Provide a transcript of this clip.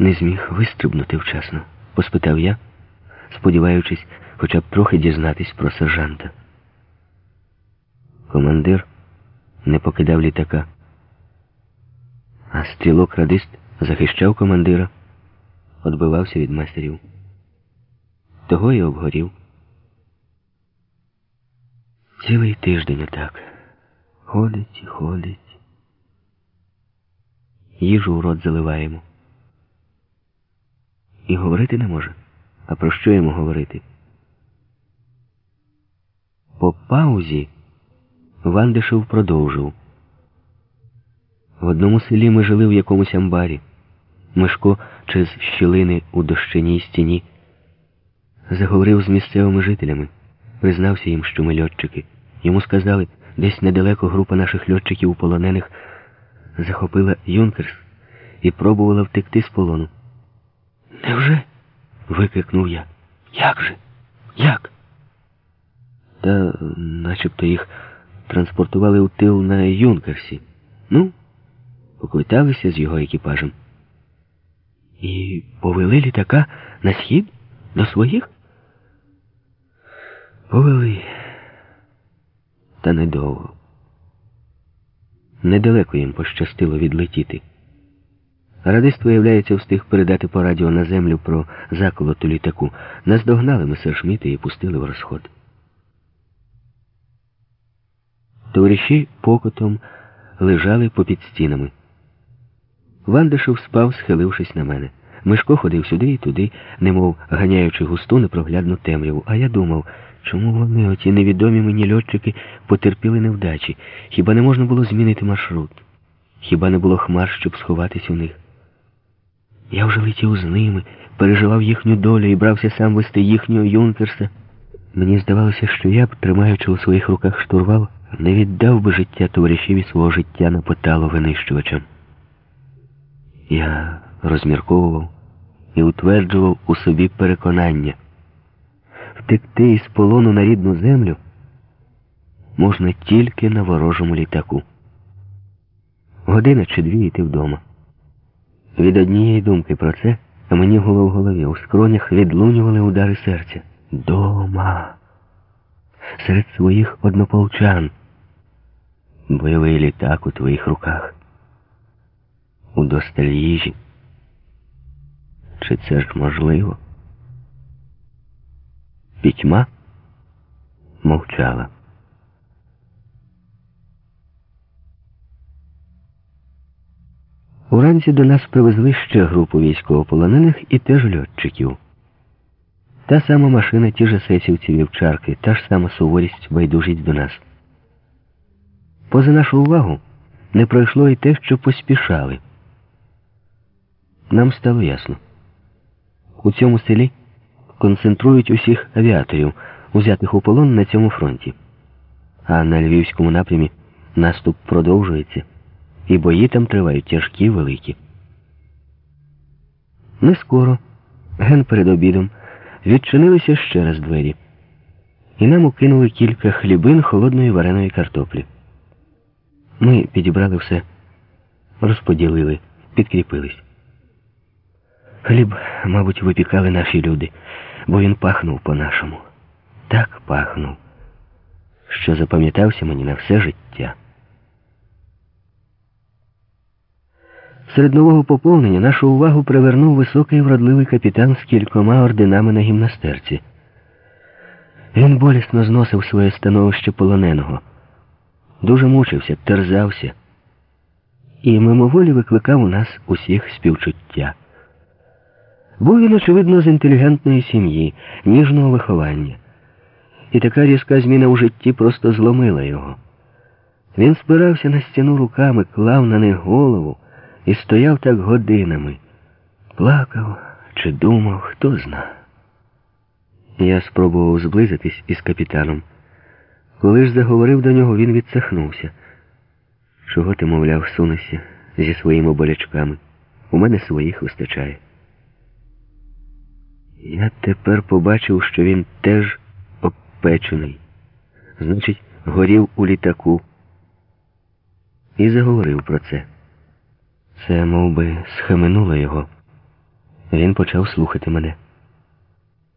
не зміг вистрибнути вчасно? поспитав я, сподіваючись хоча б трохи дізнатись про сержанта. Командир не покидав літака, а стрілок-радист захищав командира, відбивався від майстерів. Того і обгорів. Цілий тиждень отак. Ходить і ходить. Їжу в рот заливаємо. І говорити не може. А про що йому говорити? По паузі Вандишев продовжив. В одному селі ми жили в якомусь амбарі. Мишко через щілини у дощиній стіні заговорив з місцевими жителями, признався їм, що ми льотчики. Йому сказали, десь недалеко група наших льотчиків полонених захопила Юнкерс і пробувала втекти з полону. Невже? викрикнув я. Як же? Як? Та начебто їх транспортували у тил на Юнкерсі. Ну, поквиталися з його екіпажем. І повели літака на схід до своїх? Повели. Та недовго. Недалеко їм пощастило відлетіти. Радист, виявляється, встиг передати по радіо на землю про заколоту літаку. Наздогнали месершміти і пустили в розход. Товариші покотом лежали попід стінами. Вандишев спав, схилившись на мене. Мишко ходив сюди і туди, немов ганяючи густу непроглядну темряву. А я думав, чому вони, оті невідомі мені льотчики, потерпіли невдачі? Хіба не можна було змінити маршрут? Хіба не було хмар, щоб сховатись у них? Я вже летів з ними, переживав їхню долю і брався сам вести їхнього юнкерса. Мені здавалося, що я б, тримаючи у своїх руках штурвал, не віддав би життя товаришів свого життя на поталу винищувачам. Я розмірковував і утверджував у собі переконання. Втекти із полону на рідну землю можна тільки на ворожому літаку. Година чи дві йти вдома. Від однієї думки про це мені гуло в голові. У скронях відлунювали удари серця. Дома. Серед своїх однополчан. Бойовий літак у твоїх руках. Удосталь їжі. Чи це ж можливо? Пітьма мовчала. Уранці до нас привезли ще групу військовополонених і теж льотчиків. Та сама машина, ті ж сесівці вівчарки, та ж сама суворість байдужість до нас. Поза нашу увагу не пройшло і те, що поспішали. Нам стало ясно. У цьому селі концентрують усіх авіаторів, узятих у полон на цьому фронті. А на Львівському напрямі наступ продовжується і бої там тривають тяжкі великі. Не скоро, ген перед обідом, відчинилися ще раз двері, і нам укинули кілька хлібин холодної вареної картоплі. Ми підібрали все, розподілили, підкріпились. Хліб, мабуть, випікали наші люди, бо він пахнув по-нашому. Так пахнув, що запам'ятався мені на все життя. Серед нового поповнення нашу увагу привернув високий вродливий капітан з кількома орденами на гімнастерці. Він болісно зносив своє становище полоненого, дуже мучився, терзався і мимоволі викликав у нас усіх співчуття. Був він, очевидно, з інтелігентної сім'ї, ніжного виховання. І така різка зміна у житті просто зломила його. Він спирався на стіну руками, клав на них голову і стояв так годинами. Плакав чи думав, хто зна. Я спробував зблизитись із капітаном. Коли ж заговорив до нього, він відсахнувся. Чого ти, мовляв, сунешся зі своїми болячками? У мене своїх вистачає. Я тепер побачив, що він теж обпечений. Значить, горів у літаку. І заговорив про це. Це мов би, схаменуло його. Він почав слухати мене.